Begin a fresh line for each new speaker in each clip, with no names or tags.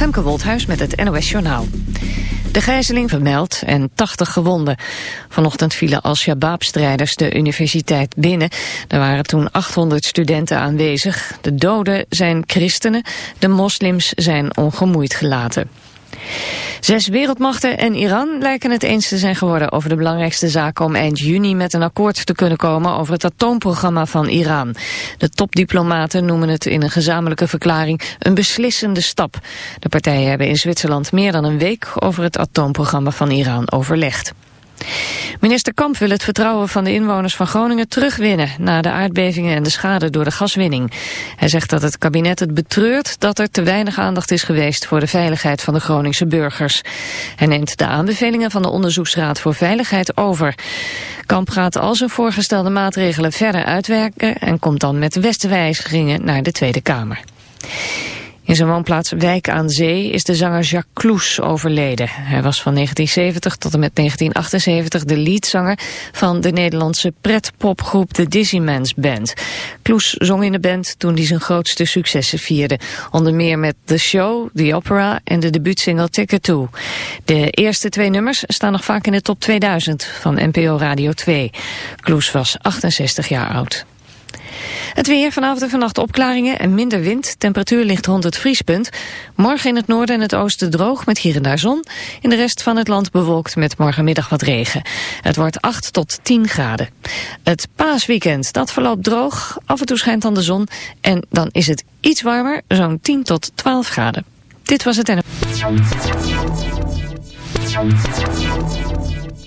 Femke Wolthuis met het NOS Journaal. De gijzeling vermeld en 80 gewonden. Vanochtend vielen Al-Shabaab-strijders de universiteit binnen. Er waren toen 800 studenten aanwezig. De doden zijn christenen, de moslims zijn ongemoeid gelaten. Zes wereldmachten en Iran lijken het eens te zijn geworden over de belangrijkste zaken om eind juni met een akkoord te kunnen komen over het atoomprogramma van Iran. De topdiplomaten noemen het in een gezamenlijke verklaring een beslissende stap. De partijen hebben in Zwitserland meer dan een week over het atoomprogramma van Iran overlegd. Minister Kamp wil het vertrouwen van de inwoners van Groningen terugwinnen... na de aardbevingen en de schade door de gaswinning. Hij zegt dat het kabinet het betreurt dat er te weinig aandacht is geweest... voor de veiligheid van de Groningse burgers. Hij neemt de aanbevelingen van de Onderzoeksraad voor Veiligheid over. Kamp gaat al zijn voorgestelde maatregelen verder uitwerken... en komt dan met westenwijzigingen naar de Tweede Kamer. In zijn woonplaats Wijk aan Zee is de zanger Jacques Kloes overleden. Hij was van 1970 tot en met 1978 de leadzanger van de Nederlandse pretpopgroep de Dizzy Band. Kloes zong in de band toen hij zijn grootste successen vierde. Onder meer met The Show, The Opera en de debuutsingle Ticket To. De eerste twee nummers staan nog vaak in de top 2000 van NPO Radio 2. Kloes was 68 jaar oud. Het weer, vanavond en vannacht opklaringen en minder wind. Temperatuur ligt rond het vriespunt. Morgen in het noorden en het oosten droog met hier en daar zon. In de rest van het land bewolkt met morgenmiddag wat regen. Het wordt 8 tot 10 graden. Het paasweekend, dat verloopt droog. Af en toe schijnt dan de zon. En dan is het iets warmer, zo'n 10 tot 12 graden. Dit was het en...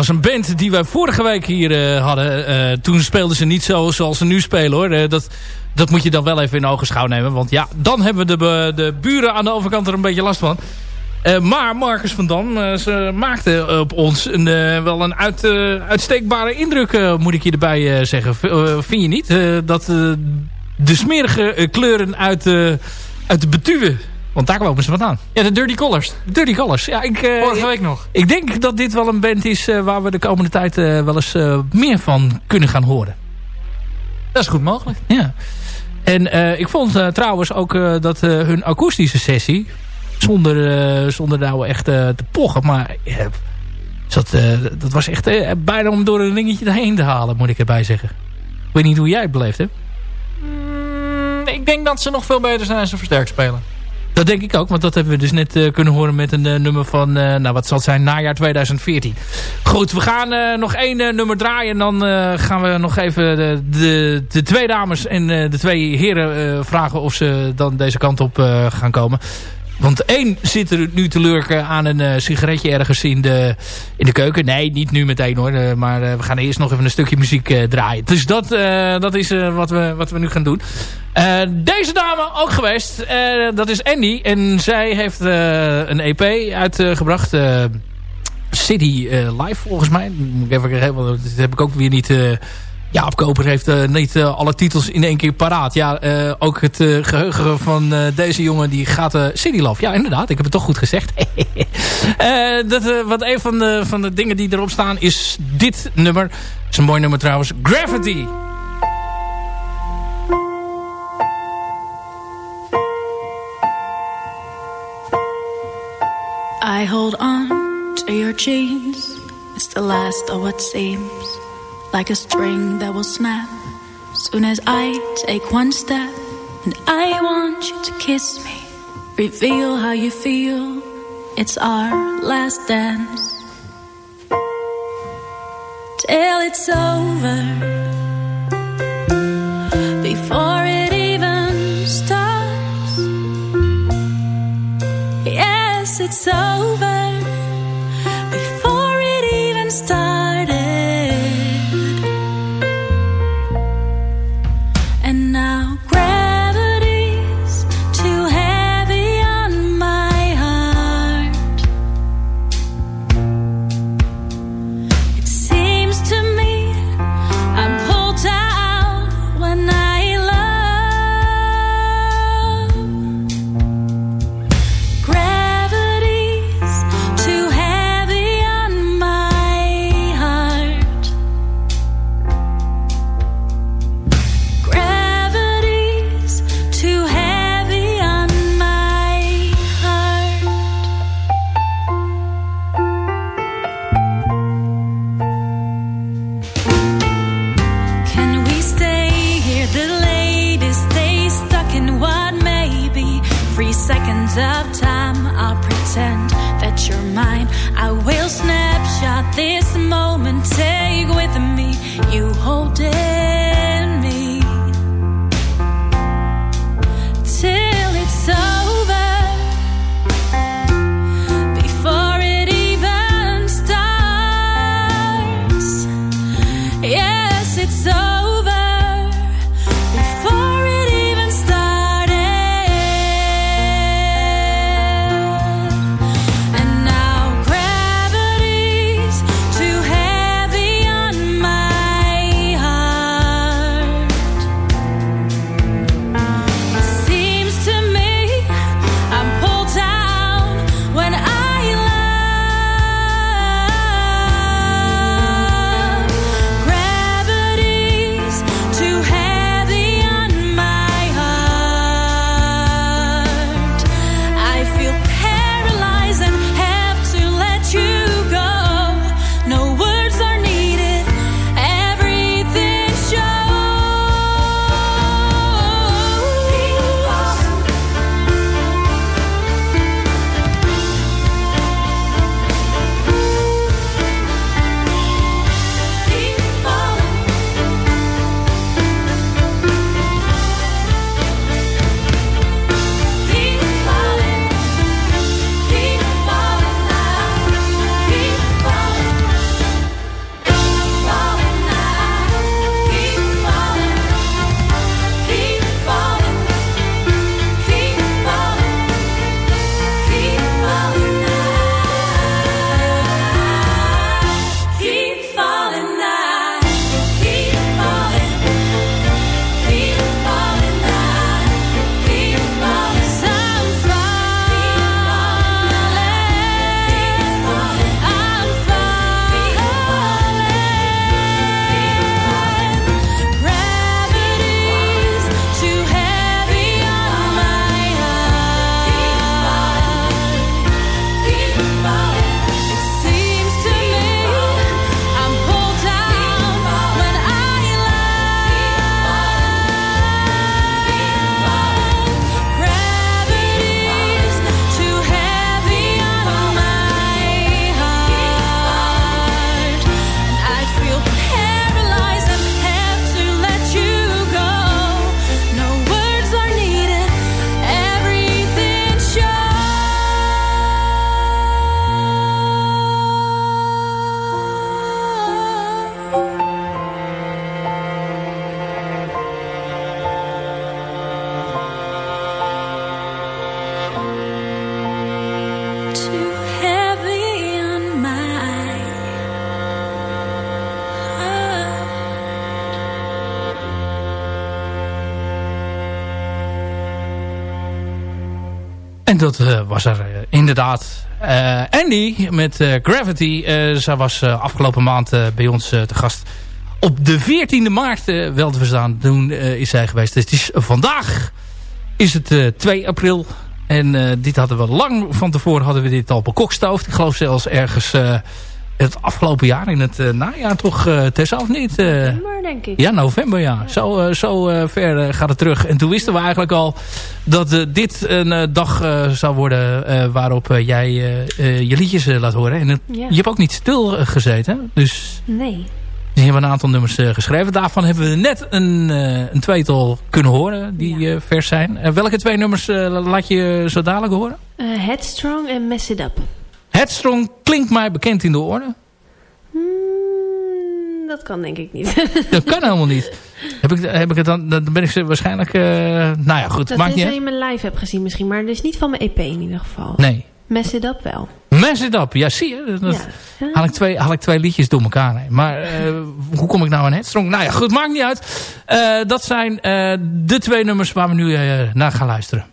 Was een band die wij vorige week hier uh, hadden. Uh, toen speelden ze niet zo zoals ze nu spelen hoor. Uh, dat, dat moet je dan wel even in ogenschouw nemen. Want ja, dan hebben de, de buren aan de overkant er een beetje last van. maar Marcus van Dam, ze maakte op ons een, wel een uit, uitsteekbare indruk, moet ik je erbij zeggen. vind je niet? dat de smerige kleuren uit, uit de Betuwe want daar komen ze vandaan.
Ja, de Dirty Collars.
Dirty Collars. Ja, ik,
uh, Vorige week nog.
Ik denk dat dit wel een band is uh, waar we de komende tijd uh, wel eens meer van kunnen gaan horen.
Dat is goed mogelijk.
Ja. En ik vond trouwens ook dat hun akoestische sessie... zonder, zonder nou echt te pochen, maar... dat, dat was echt bijna om door een ringetje heen te halen, moet ik erbij zeggen. Ik weet niet hoe jij het beleefd hebt.
Mm, ik denk dat ze nog veel beter zijn als ze versterkt spelen.
Dat denk ik ook, want dat hebben we dus net uh, kunnen horen met een uh, nummer van, uh, nou wat zal het zijn, najaar 2014. Goed, we gaan nog één nummer draaien en dan gaan we nog even de, de, de twee dames en de twee heren vragen of ze dan deze kant op gaan komen. Want één zit er nu te lurken aan een uh, sigaretje ergens in de, in de keuken. Nee, niet nu meteen hoor. Uh, maar uh, we gaan eerst nog even een stukje muziek draaien. Dus dat, dat is wat, we, wat we nu gaan doen. deze dame ook geweest. dat is Andy. En zij heeft een EP uitgebracht. City Live volgens mij. Dat heb ik ook weer niet Jaap Koper heeft uh, niet uh, alle titels in één keer paraat. Ja, uh, ook het geheugen van deze jongen die gaat City Love. Ja, inderdaad. Ik heb het toch goed gezegd. dat, wat een van de, van de dingen die erop staan is dit nummer. Dat is een mooi nummer trouwens. Gravity.
I hold on to your chains. It's the last of what seems. Like a string that will snap soon as I take one step. And I want you to kiss me, reveal how you feel. It's our last dance. Till it's over, before it even starts. Yes, it's over. Dat was er inderdaad Andy met Gravity. zij was afgelopen maand bij ons te gast. Op de 14e maart wel te verstaan. Is zij geweest. Dus het is vandaag is het 2 april. En dit hadden we lang van tevoren hadden we dit al bekokstoofd. Ik geloof zelfs ergens het afgelopen jaar, in het uh, najaar toch, uh, Tessa, of niet?
Uh, november, denk ik.
Ja, november, ja. ja. Zo, zo ver gaat het terug. En toen wisten we eigenlijk al dat dit een dag zou worden waarop jij je liedjes laat horen. En je hebt ook niet stil gezeten. Dus
nee.
Dus je hebt een aantal nummers geschreven. Daarvan hebben we net een, een tweetal kunnen horen die ja. vers zijn. welke twee nummers laat je zo dadelijk horen?
Headstrong en Mess It Up.
Headstrong klinkt mij bekend in de orde.
Hmm, dat kan denk ik niet.
dat kan helemaal niet. Heb ik, heb ik het dan, dan ben ik ze waarschijnlijk... Uh, nou ja, goed.
Dat
maakt
is
niet
je mijn live heb gezien misschien. Maar dat is niet van mijn EP in ieder geval.
Nee.
Mess It Up wel.
Mess It Up, ja zie je. Dat, ja. haal, ik twee, haal ik twee liedjes door elkaar heen. Maar uh, hoe kom ik nou aan Headstrong? Nou ja, goed, maakt niet uit. Uh, dat zijn de twee nummers waar we nu naar gaan luisteren.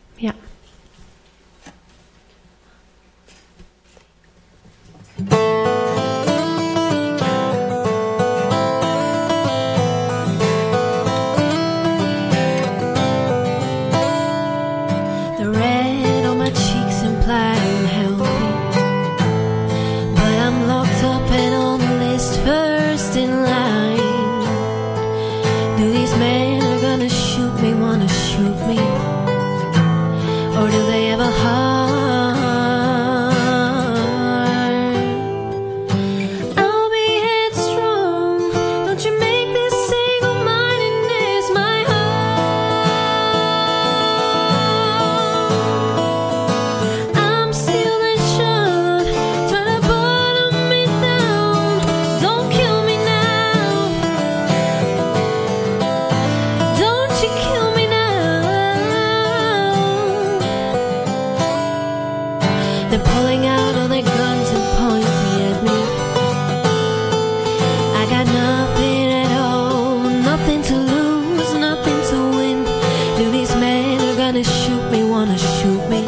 they
wanna shoot me?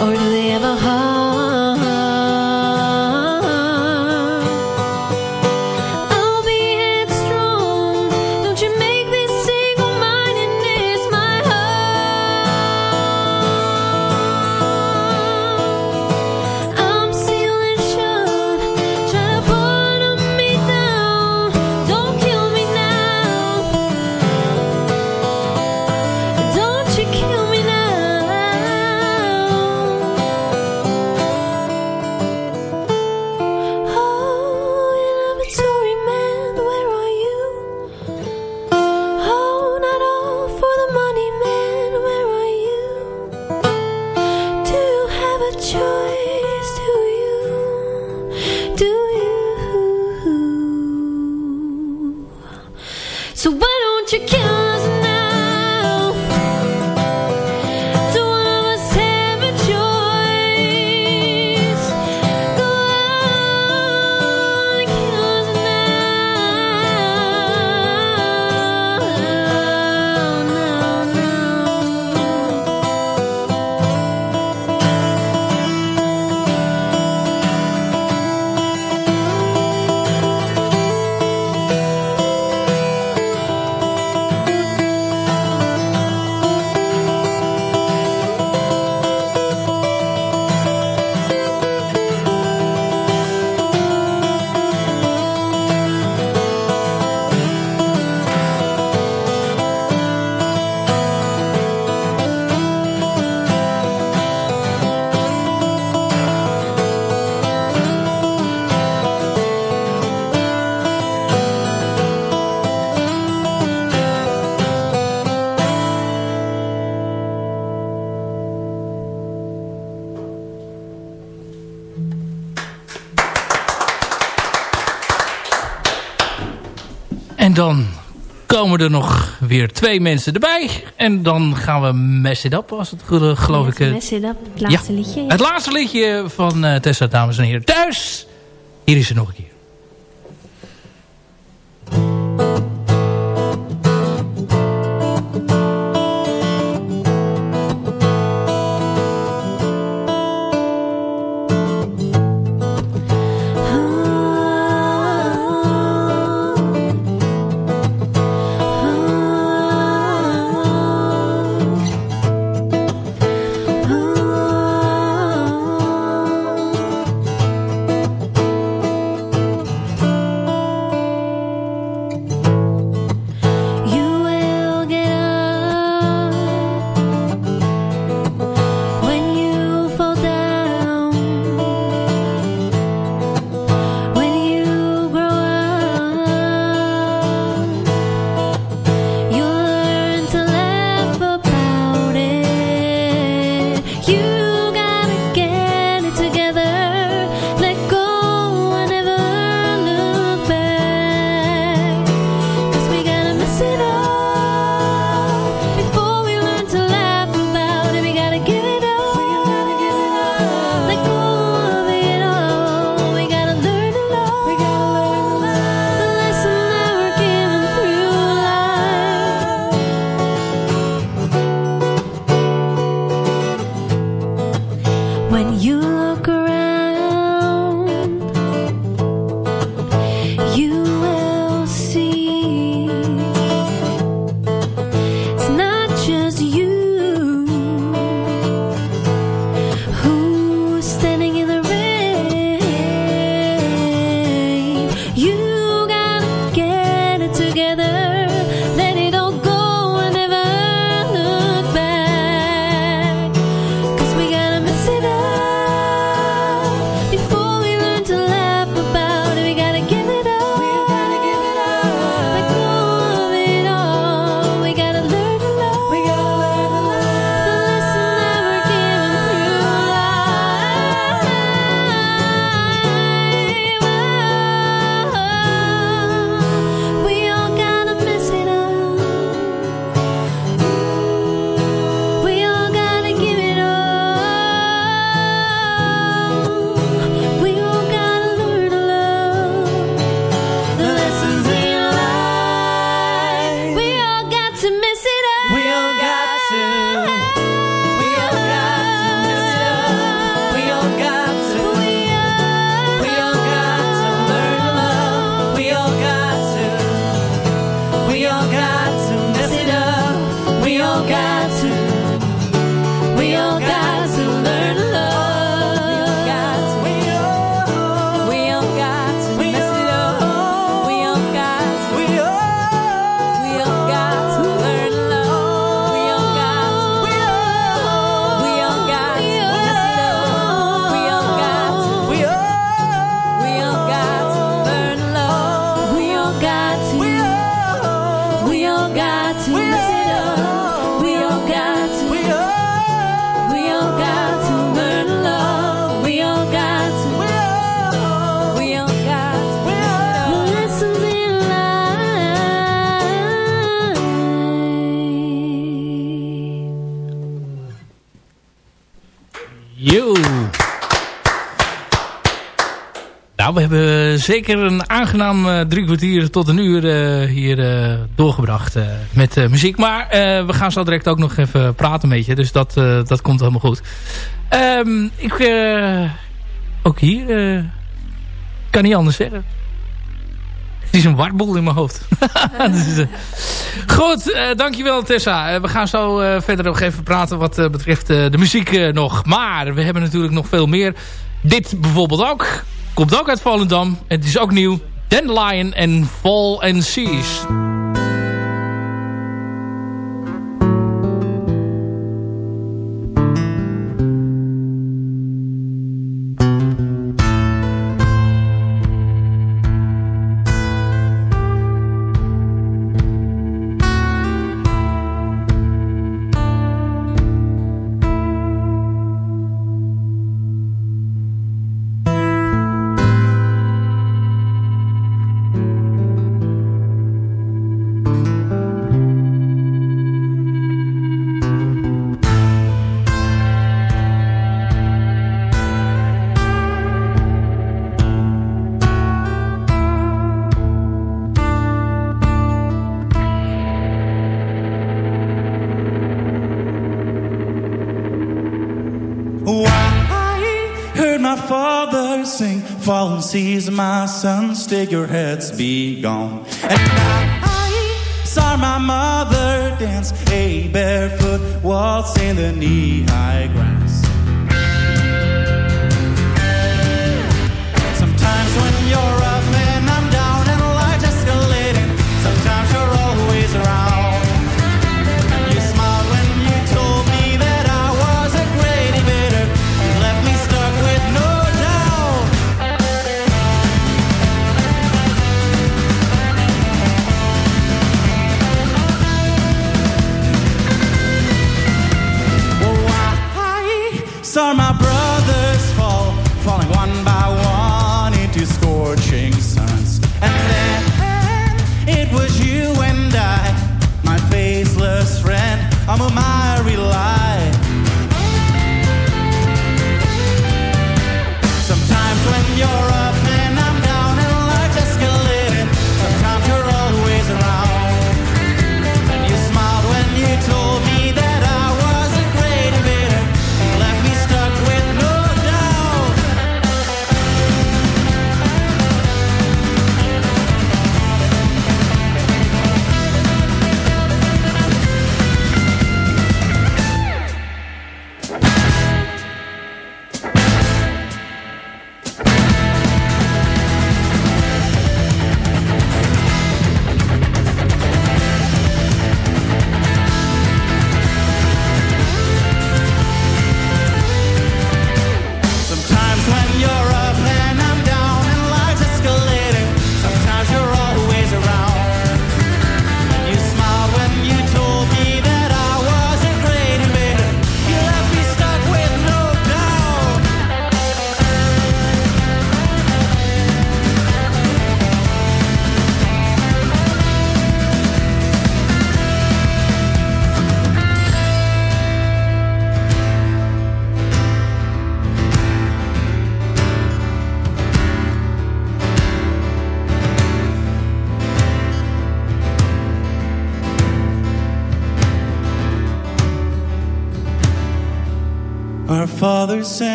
Or do they ever heart? Er nog weer twee mensen erbij. En dan gaan we Mess It Up, als het geloof ik...
Mess It Up, het laatste liedje. Ja.
Het laatste liedje van uh, Tessa, dames en heren. Thuis, hier is ze nog een keer.
Zeker een aangenaam uh, drie kwartier tot een uur uh, hier uh, doorgebracht met muziek. Maar we gaan zo direct ook nog even praten met je. Dus dat, dat komt helemaal goed. Um, ik, ook hier kan niet anders zeggen. Het is een wartbol in mijn hoofd. dus, goed, dankjewel Tessa. we gaan zo verder nog even praten wat betreft de muziek nog. Maar we hebben natuurlijk nog veel meer. Dit bijvoorbeeld ook. Komt ook uit Volendam. Het is ook nieuw. Dandelion en Fall and Seas.
Sees my father sing, Fall and seize my son, stick your heads be gone. And I saw my mother dance a barefoot waltz in the knee-high grass. Sometimes I'm a
miry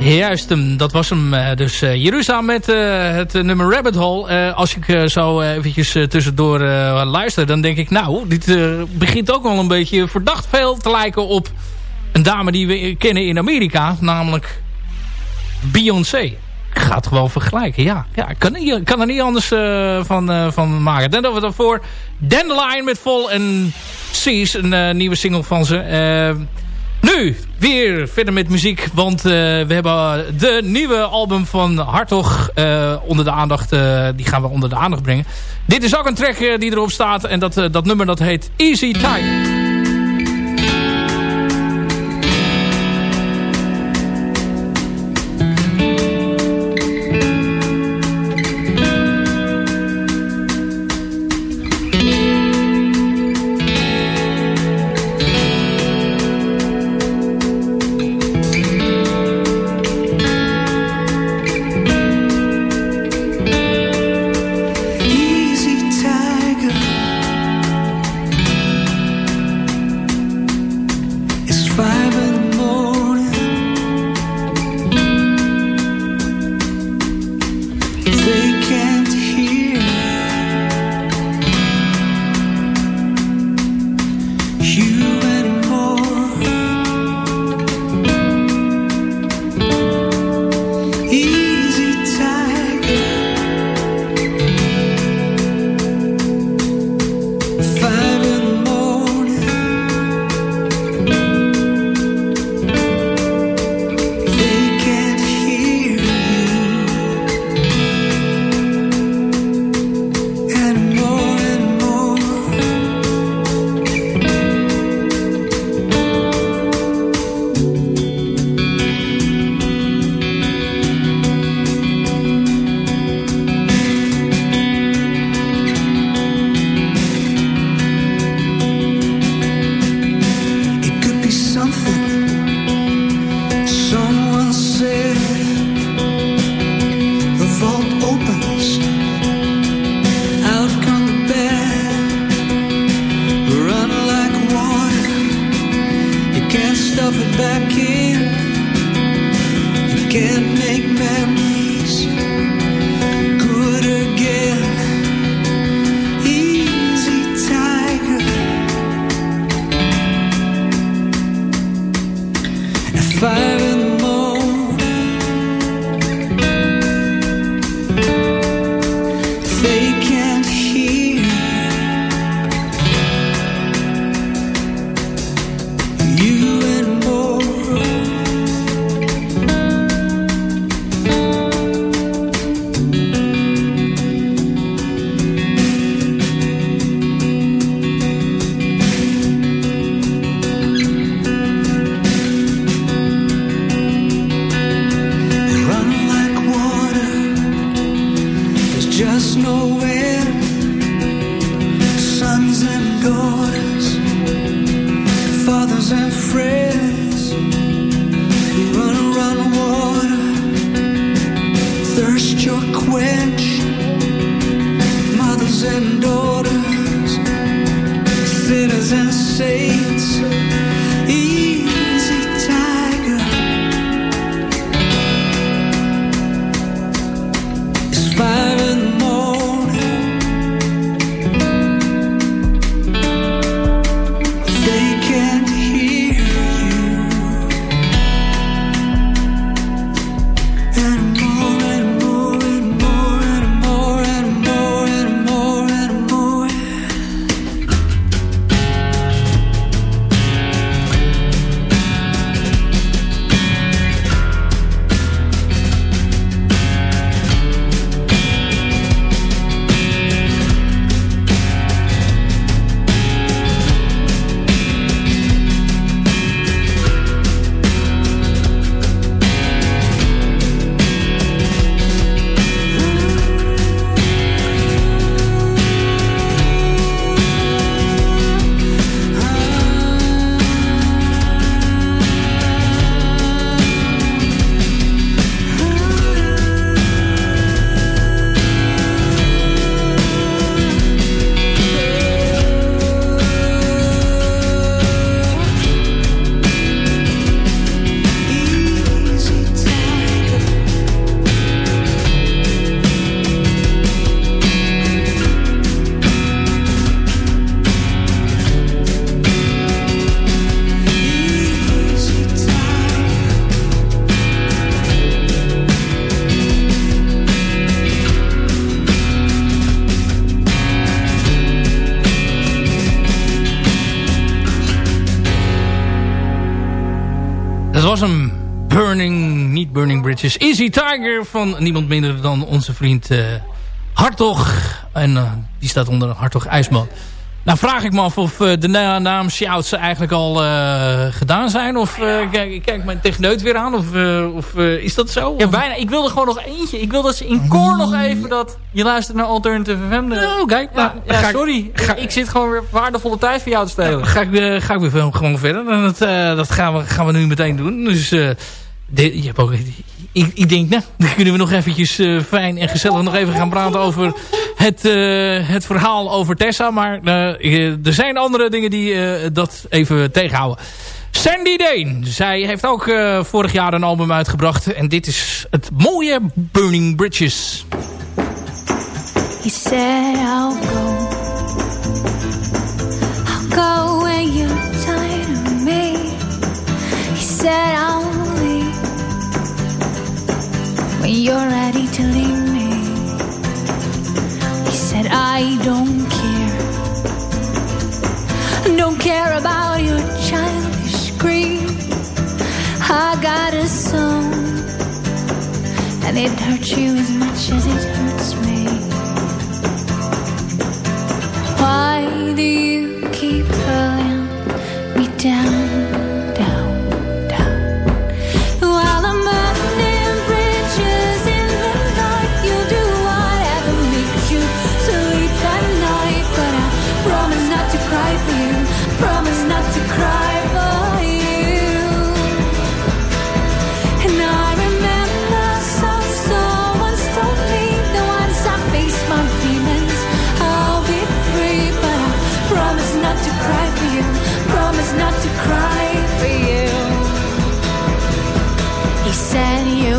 Juist, hem, dat was hem. eh, Dus eh, Jeruzalem met eh, het nummer Rabbit Hole. Als ik zo eventjes tussendoor luister, dan denk ik... Nou, dit begint ook wel een beetje verdacht veel te lijken op een dame die we kennen in Amerika. Namelijk Beyoncé. Ik ga het gewoon vergelijken, ja. ja ik kan, ik kan er niet anders van, van maken. Dan hebben we daarvoor Dandelion met Vol en Seas, een nieuwe single van ze. Nu, weer verder met muziek. Want eh, we hebben de nieuwe album van Hartog eh, onder de aandacht. eh, die gaan we onder de aandacht brengen. Dit is ook een track die erop staat. En dat, dat nummer dat heet Easy Time.
Bridges. Easy Tiger van niemand minder dan onze vriend uh, Hartog. En uh, die staat onder Hartog IJsman. Nou vraag ik me af of uh, de na naam Shouts eigenlijk al gedaan zijn. Of kijk, kijk mijn techneut weer aan. Of, of is dat zo?
Ja, bijna. Ik wilde gewoon nog eentje. Ik wilde dat ze in koor nog even dat je luistert naar Alternative FM.
Oh, kijk.
Ja, nou, ja sorry. Ik, ik, zit gewoon weer waardevolle tijd voor jou te stelen.
ga, ik, ga ik weer gewoon verder. Dat, dat gaan, we, gaan we nu meteen doen. Dus de, je hebt ook ik, ik, denk, nou, dan kunnen we nog eventjes uh, fijn en gezellig nog even gaan praten over het, uh, het verhaal over Tessa. Maar uh, er zijn andere dingen die dat even tegenhouden. Sandy Dane, zij heeft ook vorig jaar een album uitgebracht. En dit is het mooie Burning Bridges.
He said I'll go I'll go when you're tired of me He said I'll you're ready to leave me. He said, I don't care. Don't care about your childish greed. I got a song, and it hurts you as much as it hurts me. Why do you keep pulling me down? Said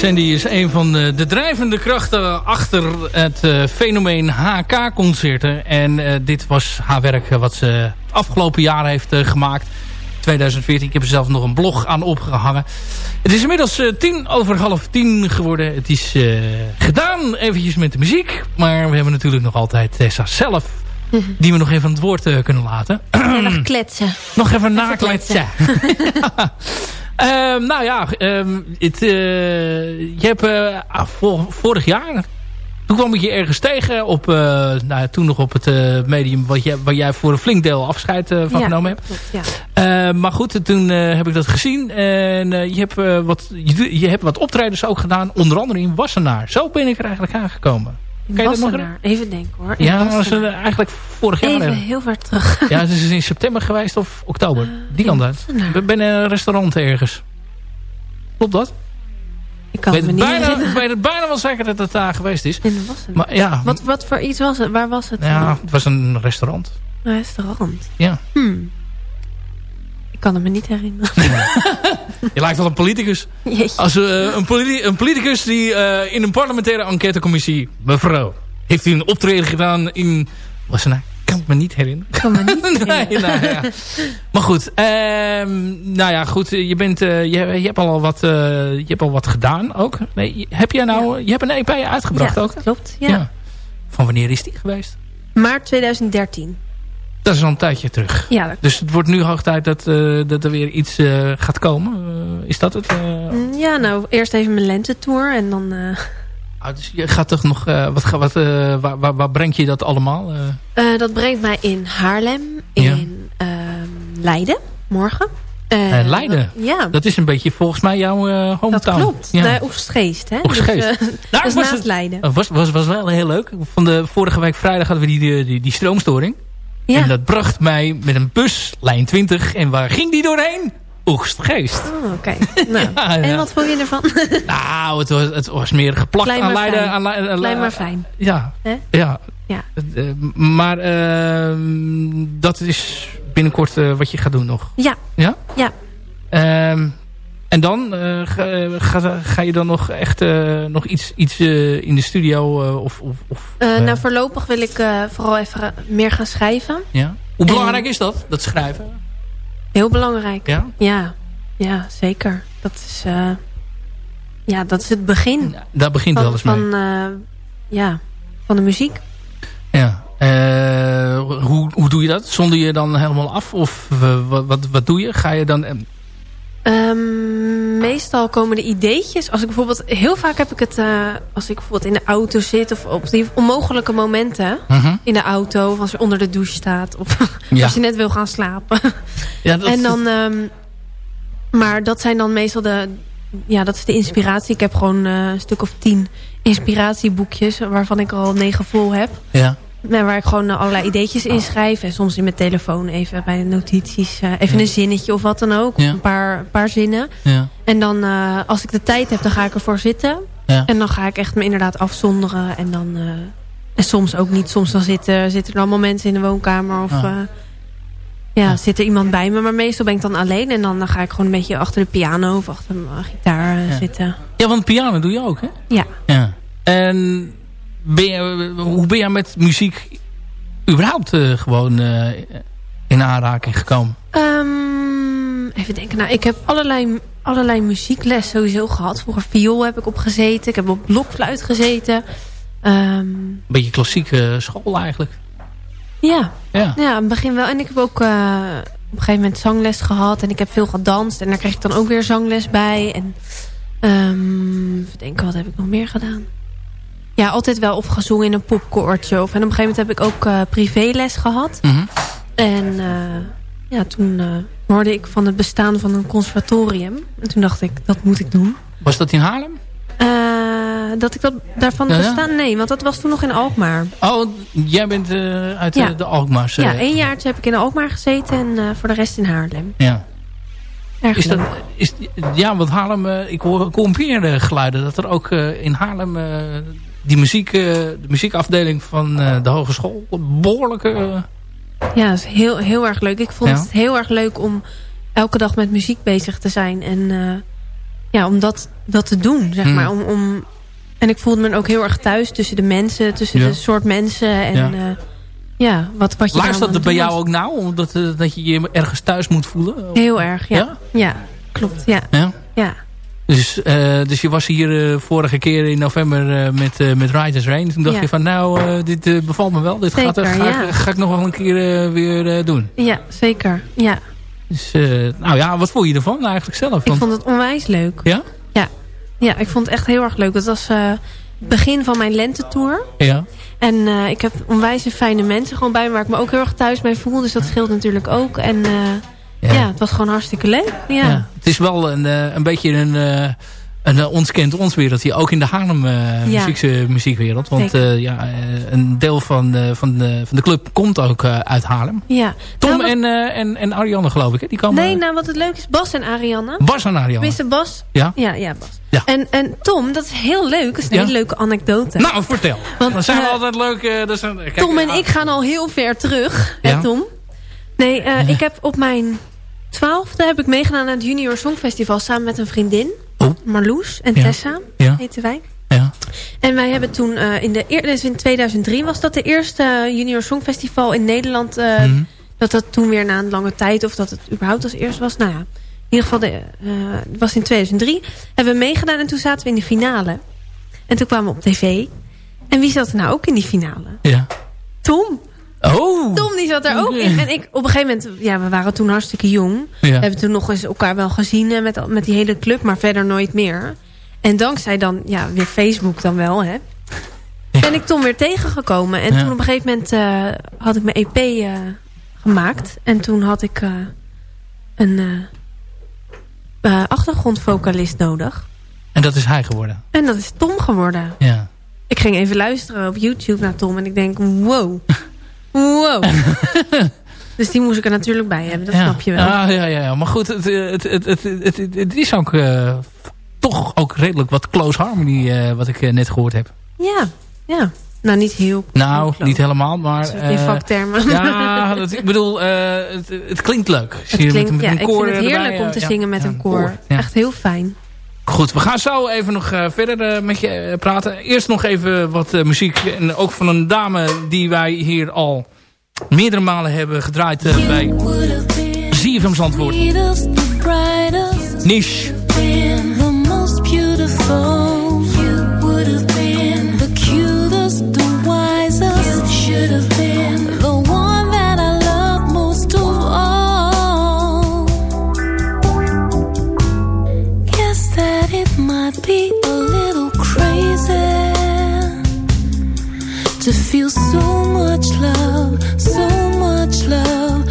Sandy is een van de, de drijvende krachten achter het eh, fenomeen HK-concerten. En eh, dit was haar werk eh, wat ze het afgelopen jaar heeft gemaakt. 2014. Ik heb er zelf nog een blog aan opgehangen. Het is inmiddels tien over half tien geworden. Het is gedaan eventjes met de muziek. Maar we hebben natuurlijk nog altijd Tessa zelf. Die we nog even aan het woord kunnen laten.
En nog kletsen.
Nog even nakletsen. Ehm, nou ja, ehm, eh, je hebt eh, ah, vor- vorig jaar... Toen kwam ik je ergens tegen op, eh, nou, ja, toen nog op het medium wat jij, waar jij voor een flink deel afscheid van
Ja,
genomen hebt.
klopt, ja.
Eh, maar goed, toen heb ik dat gezien. En je, hebt, wat, je, je hebt wat optredens ook gedaan. Onder andere in Wassenaar. Zo ben ik er eigenlijk aangekomen. Kan je dat nog.
Even denken hoor. In
Ja, dat was eh, eigenlijk vorig jaar.
Even
eh.
heel ver terug.
Ja, het is in september geweest of oktober. Die kant uit.
Wassenaar.
Ik ben in een restaurant ergens. Klopt dat?
Ik kan me
weet,
niet
het bijna, ik
herinneren.
weet het bijna wel zeker dat het daar geweest is.
In Wassenaar.
Maar ja,
Wat, wat voor iets was het? Waar was het?
ja het was een restaurant.
Een restaurant.
Ja.
Hmm. Ik kan het me niet herinneren.
Je lijkt wel een politicus.
Jeetje.
Als eh, een, politi- een politicus die eh, in een parlementaire enquêtecommissie... Mevrouw, heeft u een optreden gedaan in... Was nou? Ik kan het me niet herinneren.
Ik kan me niet
nee,
herinneren.
nou, ja. Maar goed, ehm, nou ja, goed. Je, bent, eh, je, je, hebt al wat, eh, je hebt al wat gedaan ook. Nee, heb jij nou, je hebt een EP uitgebracht
Ja,
ook?
klopt. Ja.
Van wanneer is die geweest?
Maart 2013.
Dat is al een tijdje terug.
Ja, dat-
Dus het wordt nu hoog tijd dat, eh, dat er weer iets eh, gaat komen. Eh, is dat het?
Mm, ja, nou, eerst even mijn lentetour en dan...
Ah, dus je gaat toch nog... wat, wat, waar, waar, waar brengt je dat allemaal?
Dat brengt mij in Haarlem, in ehm, Leiden, morgen.
Leiden?
Ja,
dat is een beetje volgens mij jouw eh
dat
hometown.
klopt.
Ja.
Nee, Oegstgeest, hè?
Oegstgeest.
Dus,
Daar was
naast
het-
Leiden.
Het was, was, was wel heel leuk. Van de vorige week vrijdag hadden we die, die, die stroomstoring.
Ja.
En dat bracht mij met een bus, lijn 20. En waar ging die doorheen? Oegstgeest.
Oh, oké. Nou,
Ja, ja.
En wat vond je ervan?
Nou, het was, het was meer geplakt
Klein
aan
maar
Leiden.
fijn.
Aan, Lei- aan,
Klein maar fijn.
Ja, ja.
Ja.
Eh, maar ehm, dat is binnenkort eh, wat je gaat doen nog.
Ja,
Ja?
ja.
Ehm, en dan eh, ga, ga, je dan nog echt eh, nog iets, iets eh, in de studio of... of, of
nou, voorlopig wil ik vooral even meer gaan schrijven.
ja? Hoe belangrijk is dat, dat schrijven?
Heel belangrijk.
Ja?
Ja, ja zeker. Dat is, ja, dat is het begin
Daar begint
van,
eens mee.
van, ja, van de muziek.
Ja. Hoe, hoe doe je dat? Zonder je dan helemaal af? Of wat, wat, wat doe je? Ga je dan... eh,
Ehm, meestal komen de ideetjes. Als ik bijvoorbeeld, heel vaak heb ik het eh, als ik bijvoorbeeld in de auto zit of op die onmogelijke momenten
mhm.
in de auto, of als je onder de douche staat of
Ja.
als je net wil gaan slapen.
Ja, dat,
en dan, ehm, maar dat zijn dan meestal de, ja, dat is de inspiratie. Ik heb gewoon eh, een stuk of tien inspiratieboekjes waarvan ik al negen vol heb.
ja.
Waar ik gewoon eh, allerlei ideetjes in schrijf. En soms in mijn telefoon even bij de notities. eh, even een zinnetje of wat dan ook.
Ja.
een paar, paar zinnen.
Ja.
En dan eh, als ik de tijd heb, dan ga ik ervoor zitten. En dan ga ik echt me inderdaad afzonderen. En dan... en soms ook niet. Soms dan zitten, zitten er allemaal mensen in de woonkamer. Of
Ah.
ja, zit er iemand bij me. Maar meestal ben ik dan alleen. En dan, dan ga ik gewoon een beetje achter de piano of achter mijn gitaar zitten.
ja, want piano doe je ook, hè?
Ja.
Ja. En ben je, hoe ben je met muziek überhaupt eh, gewoon eh, in aanraking gekomen?
Ehm, even denken. Nou, ik heb allerlei, allerlei muziekles sowieso gehad. Vroeger viool heb ik opgezeten. Ik heb op blokfluit gezeten. Ehm,
Een beetje klassieke school eigenlijk.
ja.
Ja.
ja, in het begin wel. En ik heb ook eh, op een gegeven moment zangles gehad. En ik heb veel gedanst. En daar kreeg ik dan ook weer zangles bij. En ehm, even denken, wat heb ik nog meer gedaan? Ja, altijd wel of gezongen in een popkoortje. Of, en op een gegeven moment heb ik ook eh, privéles gehad.
Mhm.
En eh, ja, toen eh, hoorde ik van het bestaan van een conservatorium. En toen dacht ik, dat moet ik doen.
Was dat in Haarlem?
Dat ik dat daarvan
Ja, ja.
bestaan? Nee, want dat was toen nog in Alkmaar.
Oh, jij bent uit
Ja.
de, de Alkmaarse...
ja, één jaartje heb ik in Alkmaar gezeten en voor de rest in Haarlem.
Ja.
Erg
Is dat, is, ja, want Haarlem, ik hoor compeerde geluiden dat er ook in Haarlem die muziek, eh, de muziekafdeling van eh, de hogeschool behoorlijk... eh,
Ja, dat is heel, heel erg leuk. Ik vond
Ja.
het heel erg leuk om elke dag met muziek bezig te zijn. En ja, om dat, dat te doen, zeg
Hmm.
maar. Om, om, en ik voelde me ook heel erg thuis tussen de mensen, tussen
Ja.
de soort mensen. En
Ja.
ja, ja wat, wat je
Luistert bij
het doen
jou ook nou? Omdat dat je je ergens thuis moet voelen?
Heel erg, ja.
Ja?
Ja, klopt. Ja,
Ja?
Ja.
Dus, eh, dus je was hier eh, vorige keer in november eh, met, met Riders Rain. Toen dacht
Ja.
je van nou, dit bevalt me wel. Dit gaat, ga,
ja.
ik- ga ik nog wel een keer weer doen.
ja zeker. Ja.
Dus, nou ja, wat vond je ervan eigenlijk zelf?
Ik
Want-
vond het onwijs leuk.
Ja?
Ja, ik vond het echt heel erg leuk. Dat was begin van mijn lentetour.
Ja.
En ik heb onwijs fijne mensen gewoon bij me... waar ik me ook heel erg thuis bij voel. Dus dat scheelt natuurlijk ook. En ja. het was gewoon hartstikke leuk. Ja,
Ja. Het is wel een, eh, een beetje een, eh, een eh, ons kent ons wereld hier. Ook in de Haarlem muziek, muziekwereld. Want ja, een deel van, van, de, van de club komt ook uit Haarlem.
ja.
Tom
Nou, wat-
en, en, en geloof ik. Hè? Die komen,
Nee, nou wat het leuk is, Bas en Arianne.
Bas en.
Tenminste, Bas.
Ja?
Ja, ja, Bas.
Ja.
En, en Tom, dat is heel leuk. Dat is een
Ja.
hele leuke anecdote.
Nou, vertel.
Want,
Dan zijn we altijd leuk. dat zijn, kijk,
Tom en ik gaan al heel ver terug.
Ja.
Hè, Tom? Nee, ik heb op mijn twaalfde heb ik meegedaan aan het Junior Songfestival samen met een vriendin.
Oh.
Marloes en
Ja.
Tessa
Ja.
heten wij.
Ja.
En wij hebben toen eh, in de eer- dus in 2003 was dat de eerste Junior Songfestival in Nederland. eh,
Mhm.
Dat dat toen weer na een lange tijd of dat het überhaupt als eerst was. Nou ja, in ieder geval de, eh, was in 2003. Hebben we meegedaan en toen zaten we in de finale. En toen kwamen we op tv. En wie zat er nou ook in die finale?
Ja.
Tom.
Oh!
Tom die zat er ook in. En ik op een gegeven moment, ja, we waren toen hartstikke jong.
Ja.
We hebben toen nog eens elkaar wel gezien eh, met, met die hele club, maar verder nooit meer. En dankzij dan, ja, weer Facebook dan wel, hè. Ben ik Tom weer tegengekomen. En
Ja.
toen op een gegeven moment eh, had ik mijn EP eh, gemaakt. En toen had ik een achtergrondvocalist nodig.
En dat is hij geworden.
En dat is Tom geworden.
Ja.
Ik ging even luisteren op YouTube naar Tom. En ik denk, wow. Wow. dus die moest ik er natuurlijk bij hebben. Dat
ja.
snap je wel.
Ja, ja, ja, ja. Maar goed, het, het, het, het, het, is ook eh, toch ook redelijk wat close harmony eh, wat ik eh, net gehoord heb.
Ja, ja. Nou, niet heel...
Nou,
heel
niet helemaal, maar...
In vaktermen.
ja, dat, ik bedoel, het, het klinkt leuk.
Het klinkt,
met,
ja,
met een
ik
koor
vind het
erbij,
heerlijk om te
ja.
zingen met
Ja,
een koor.
ja.
Echt heel fijn.
Goed, we gaan zo even nog eh, verder eh, met je eh, praten. Eerst nog even wat muziek. En ook van een dame die wij hier al meerdere malen hebben gedraaid bij ZFM Zandvoort. Niche.
the most beautiful. To feel so much love, so much love,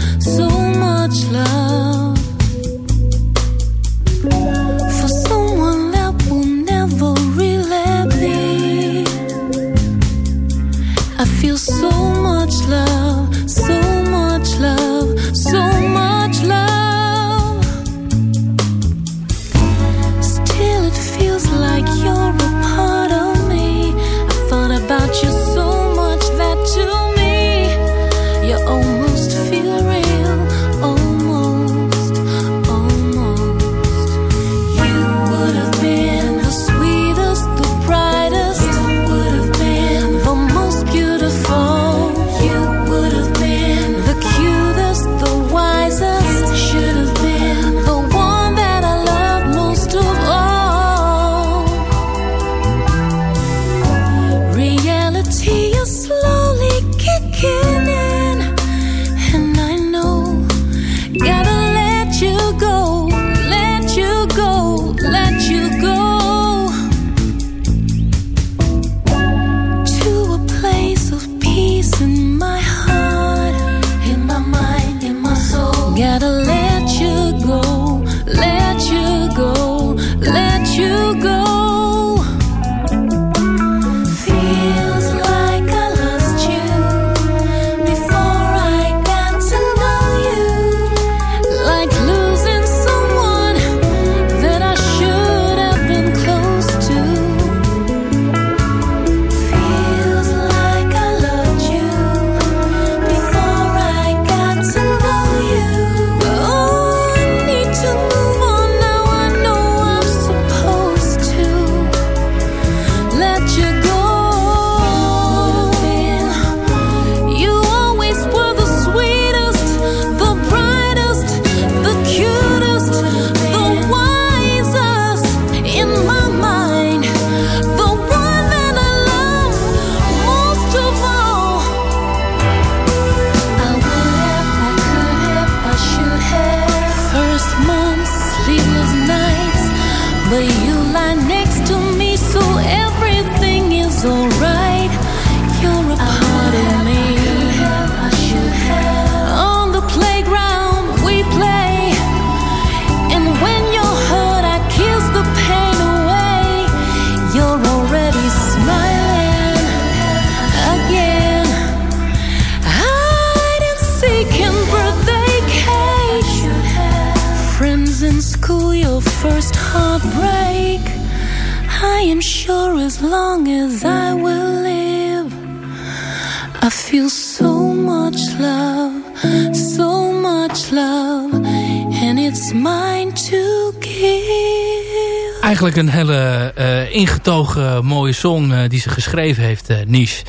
Eigenlijk een hele eh, ingetogen mooie song eh, die ze geschreven heeft, eh Niche.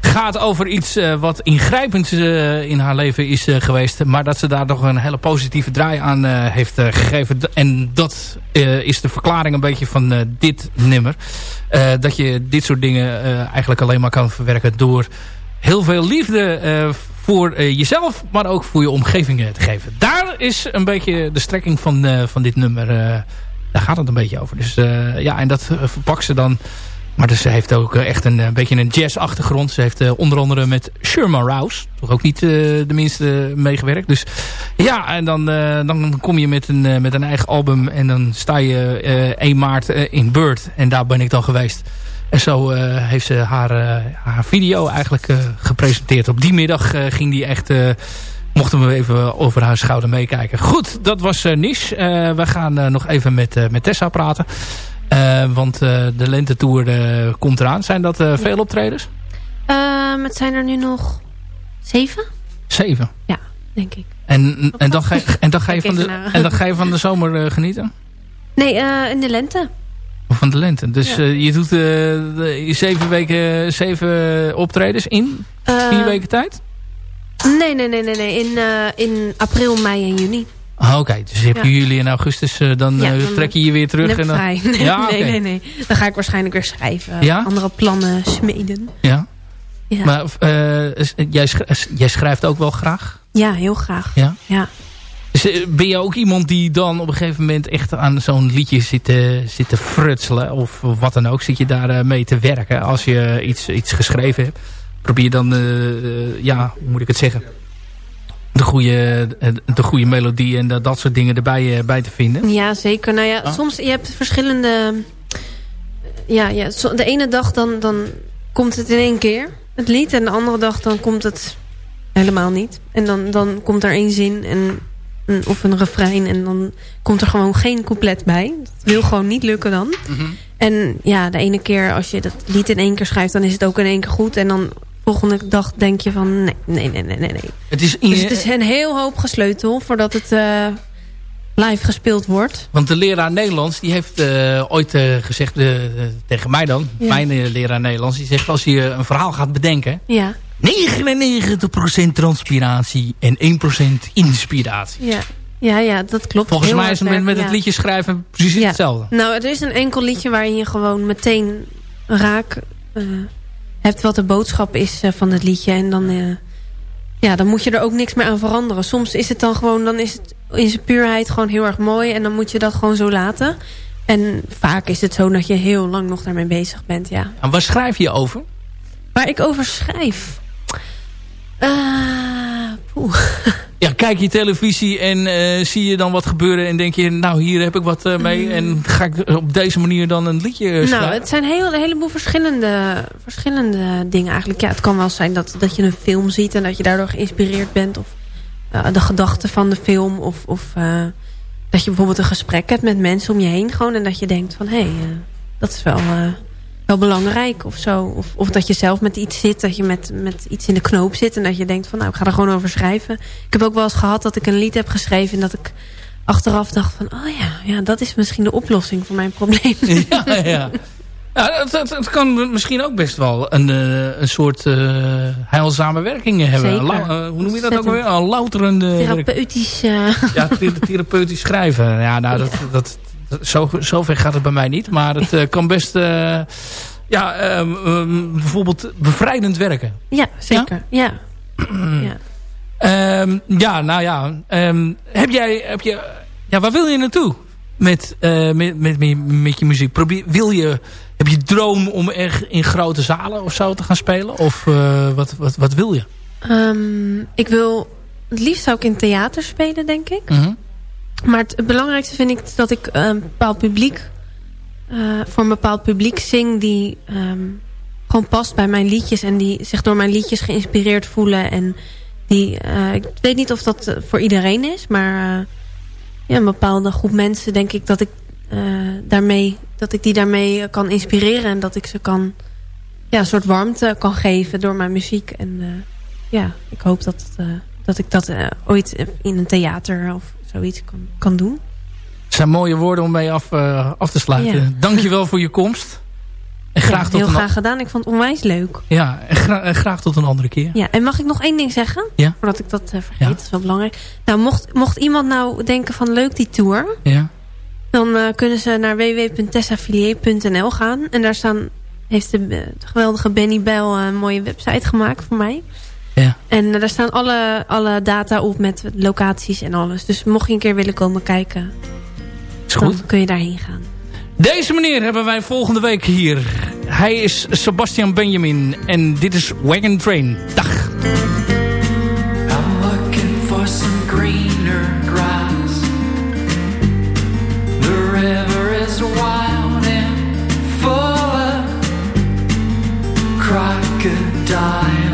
Gaat over iets wat ingrijpend in haar leven is geweest. Maar dat ze daar nog een hele positieve draai aan heeft gegeven. En dat is de verklaring een beetje van dit nummer. Dat je dit soort dingen eigenlijk alleen maar kan verwerken door heel veel liefde voor jezelf, maar ook voor je omgeving te geven. Daar is een beetje de strekking van, van dit nummer. Daar gaat het een beetje over. Dus eh, ja, en dat eh, verpakt ze dan. Maar dus ze heeft ook eh, echt een, beetje een jazz-achtergrond. Ze heeft onder andere met Sherman Rouse, toch ook niet de minste, meegewerkt. Dus ja, en dan, dan kom je met een, met een eigen album en dan sta je eh 1 maart in Bird. En daar ben ik dan geweest. En zo heeft ze haar, haar video eigenlijk gepresenteerd. Op die middag ging die echt... mochten we even over haar schouder meekijken. Goed, dat was. Eh, we gaan eh, nog even met, met Tessa praten. Want de lentetour komt eraan. Zijn dat veel optredens?
Ehm, het zijn er nu nog zeven,
Zeven.
denk ik.
En, en, dan, ga je, en, dan ga je van de, en dan ga je van de zomer genieten?
Nee, in de lente.
Of van de lente? Dus
Ja.
je doet de- zeven, weken, zeven optredens in vier weken tijd?
Nee, nee, nee, nee. nee. In, eh, in april, mei en juni.
Ah, Oké, dus heb je
Ja.
juli en augustus, eh, dan,
Ja,
eh,
dan
trek je je weer terug. En dan,
vrij. Nee,
Ja,
nee, nee, nee. Dan ga ik waarschijnlijk weer schrijven.
Ja?
Andere plannen smeden.
Ja.
Ja,
Maar jij, sch- jij schrijft ook wel graag?
ja heel graag.
Ja?
Ja.
Dus, ben je ook iemand die dan op een gegeven moment echt aan zo'n liedje zit, te- zit te frutselen? Of wat dan ook? Zit je daar mee te werken als je iets, iets geschreven hebt? Probeer dan, eh, eh, ja, hoe moet ik het zeggen? De goede, eh, de goede melodie en dat, dat soort dingen erbij bij te vinden.
Ja, zeker. Nou ja,
Ah.
soms, je hebt verschillende... Ja, ja de ene dag dan, dan komt het in één keer, het lied. En de andere dag dan komt het helemaal niet. En dan, dan komt er één zin en, een- of een refrein. En dan komt er gewoon geen couplet bij. Dat wil gewoon niet lukken dan.
Mhm.
En ja, de ene keer als je dat lied in één keer schrijft... dan is het ook in één keer goed. En dan volgende dag denk je van... nee, nee, nee, nee, nee. nee.
Het is in
Dus het is een heel hoop gesleutel voordat het eh, live gespeeld wordt.
Want de leraar Nederlands, die heeft eh, ooit eh, gezegd tegen mij dan,
Ja.
mijn leraar Nederlands, die zegt als je een verhaal gaat bedenken,
Ja,
99% transpiratie en 1% inspiratie.
ja. Ja, ja, dat klopt.
Volgens
Heel
mij is het met, het liedje schrijven precies
Ja.
hetzelfde.
Nou, er is een enkel liedje waarin je gewoon meteen raak hebt wat de boodschap is eh, van het liedje. En dan, eh, ja, dan moet je er ook niks meer aan veranderen. Soms is het dan gewoon, dan is het in zijn puurheid gewoon heel erg mooi. En dan moet je dat gewoon zo laten. En vaak is het zo dat je heel lang nog daarmee bezig bent, ja.
En waar schrijf je over?
Waar ik over schrijf? Ah, poeh.
Ja, kijk je televisie en eh, zie je dan wat gebeuren en denk je, nou hier heb ik wat eh, mee. En ga ik op deze manier dan een liedje eh, schrijven?
Nou, het zijn heel, een heleboel verschillende, verschillende dingen eigenlijk. Ja, het kan wel zijn dat, dat je een film ziet en dat je daardoor geïnspireerd bent. Of eh, de gedachten van de film. Of, of eh, dat je bijvoorbeeld een gesprek hebt met mensen om je heen. Gewoon, en dat je denkt van, hé, hey, eh, dat is wel, eh, wel belangrijk of zo. Of, of dat je zelf met iets zit, dat je met, met iets in de knoop zit. En dat je denkt van, nou, ik ga er gewoon over schrijven. Ik heb ook wel eens gehad dat ik een lied heb geschreven... en dat ik achteraf dacht van, oh ja, ja dat is misschien de oplossing voor mijn probleem.
ja, ja. ja het, kan misschien ook best wel een, eh, een soort eh heilzame werking hebben. Eh, hoe noem je dat ook alweer? Een louterende...
Therapeutisch...
Ja, thera- therapeutisch schrijven. Ja, nou, dat, dat, dat, zo, zover gaat het bij mij niet. Maar het eh, kan best... eh, ja, ehm, bijvoorbeeld bevrijdend werken.
Ja, zeker. Ja. ja.
Ehm, ja, nou ja. ehm, heb jij... Heb je, ja, waar wil je naartoe? met, eh, met, met, je muziek? Probeer, wil je, heb je droom om echt in grote zalen of zo te gaan spelen? Of eh, wat, wat, wat wil je?
Ehm, ik wil... Het liefst zou ik in theater spelen, denk ik.
Mhm.
Maar het, belangrijkste vind ik dat ik eh, een bepaald publiek... eh, voor een bepaald publiek zing die ehm, gewoon past bij mijn liedjes... en die zich door mijn liedjes geïnspireerd voelen. En die, eh, ik weet niet of dat voor iedereen is, maar... ja, een bepaalde groep mensen denk ik dat ik, daarmee, dat ik die daarmee kan inspireren. En dat ik ze kan, ja, een soort warmte kan geven door mijn muziek. En ja, ik hoop dat, dat ik dat ooit in een theater of zoiets kan, kan doen.
Het zijn mooie woorden om mee af, eh, af te sluiten.
Ja.
Dankjewel voor je komst. En graag,
Ja,
tot
heel graag gedaan. Ik vond het onwijs leuk.
ja, en gra- en graag tot een andere keer.
Ja, en mag ik nog één ding zeggen?
Ja.
Voordat ik dat eh, vergeet,
Ja.
dat is wel belangrijk. Nou, mocht, mocht iemand nou denken van leuk die tour...
Ja.
Dan eh, kunnen ze naar www.tessaffilier.nl gaan. En daar staan, heeft de, de geweldige Benny Bell een mooie website gemaakt voor mij.
Ja.
En eh, daar staan alle, alle data op met locaties en alles. Dus mocht je een keer willen komen kijken,
Is goed.
dan kun je daarheen gaan.
Deze meneer hebben wij volgende week hier. Hij is Sebastian Benjamin. En dit is Wagon Train. Dag.
I'm looking for some greener grass. The river is wild and full of crocodiles.